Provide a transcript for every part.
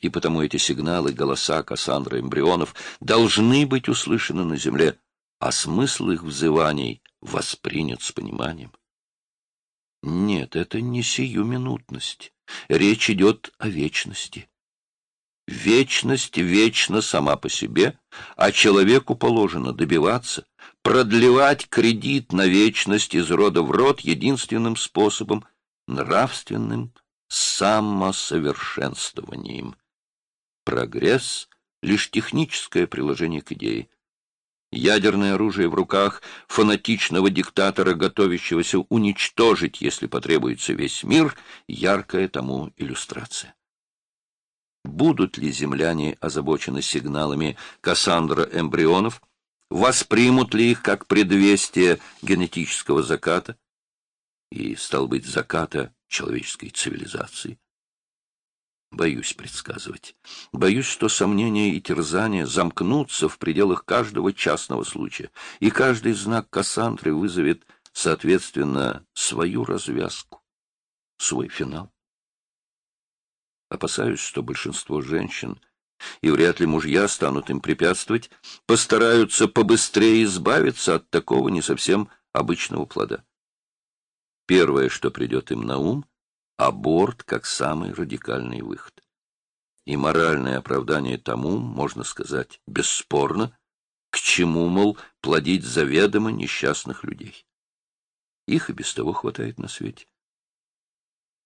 И потому эти сигналы, голоса Кассандры эмбрионов должны быть услышаны на Земле, а смысл их взываний воспринят с пониманием. Нет, это не сиюминутность. Речь идет о вечности. Вечность вечна сама по себе, а человеку положено добиваться, продлевать кредит на вечность из рода в род единственным способом — нравственным самосовершенствованием. Прогресс — лишь техническое приложение к идее. Ядерное оружие в руках фанатичного диктатора, готовящегося уничтожить, если потребуется, весь мир, яркая тому иллюстрация. Будут ли земляне озабочены сигналами Кассандра эмбрионов, воспримут ли их как предвестие генетического заката и, стал быть, заката человеческой цивилизации? Боюсь предсказывать. Боюсь, что сомнения и терзания замкнутся в пределах каждого частного случая, и каждый знак Кассандры вызовет, соответственно, свою развязку, свой финал. Опасаюсь, что большинство женщин, и вряд ли мужья станут им препятствовать, постараются побыстрее избавиться от такого не совсем обычного плода. Первое, что придет им на ум — аборт как самый радикальный выход. И моральное оправдание тому, можно сказать, бесспорно, к чему, мол, плодить заведомо несчастных людей. Их и без того хватает на свете.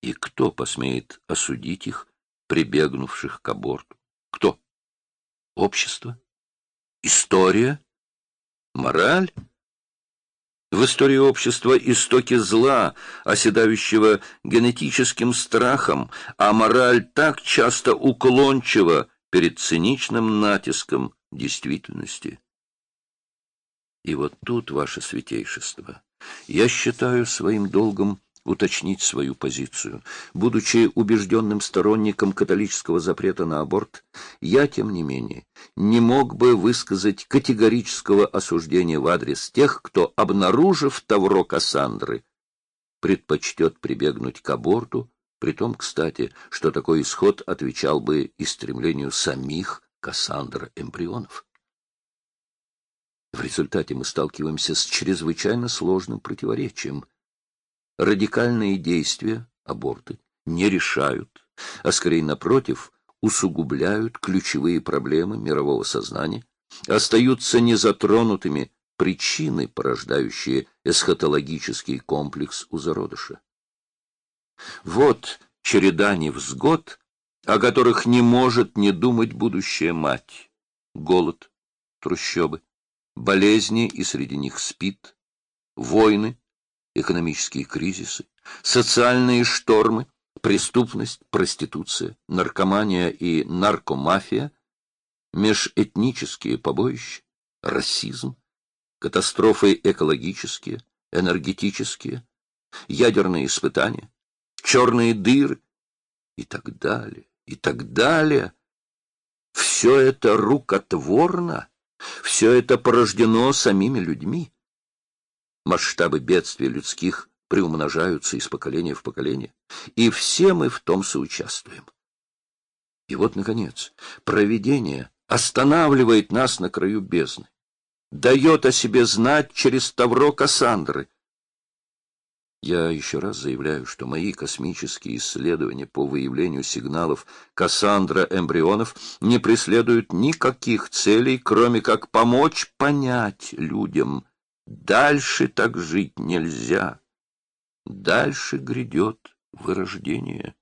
И кто посмеет осудить их, прибегнувших к аборту? Кто? Общество? История? Мораль? В истории общества истоки зла, оседающего генетическим страхом, а мораль так часто уклончива перед циничным натиском действительности. И вот тут, ваше святейшество, я считаю своим долгом уточнить свою позицию. Будучи убежденным сторонником католического запрета на аборт, я, тем не менее, не мог бы высказать категорического осуждения в адрес тех, кто, обнаружив Тавро Кассандры, предпочтет прибегнуть к аборту, при том, кстати, что такой исход отвечал бы и стремлению самих Кассандра-эмбрионов. В результате мы сталкиваемся с чрезвычайно сложным противоречием – радикальные действия, аборты, не решают, а скорее напротив, усугубляют ключевые проблемы мирового сознания, остаются незатронутыми причины, порождающие эсхатологический комплекс у зародыша. Вот череда невзгод, о которых не может не думать будущая мать. Голод, трущобы, болезни, и среди них спит, войны, экономические кризисы, социальные штормы, преступность, проституция, наркомания и наркомафия, межэтнические побоища, расизм, катастрофы экологические, энергетические, ядерные испытания, черные дыры и так далее, и так далее. Все это рукотворно, все это порождено самими людьми. Масштабы бедствий людских приумножаются из поколения в поколение, и все мы в том соучаствуем. И вот, наконец, провидение останавливает нас на краю бездны, дает о себе знать через Тавро Кассандры. Я еще раз заявляю, что мои космические исследования по выявлению сигналов Кассандра эмбрионов не преследуют никаких целей, кроме как помочь понять людям, Дальше так жить нельзя. Дальше грядет вырождение.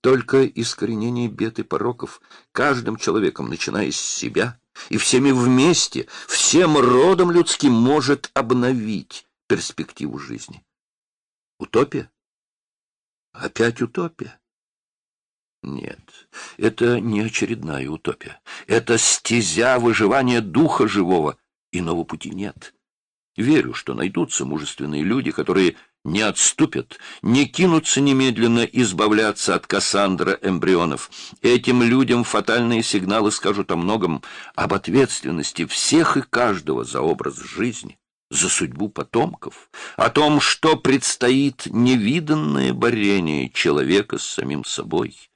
Только искоренение бед и пороков каждым человеком, начиная с себя, и всеми вместе, всем родом людским может обновить перспективу жизни. Утопия? Опять утопия? Нет, это не очередная утопия. Это стезя выживания духа живого, Иного пути нет. Верю, что найдутся мужественные люди, которые не отступят, не кинутся немедленно избавляться от Кассандра эмбрионов. Этим людям фатальные сигналы скажут о многом, об ответственности всех и каждого за образ жизни, за судьбу потомков, о том, что предстоит невиданное борение человека с самим собой.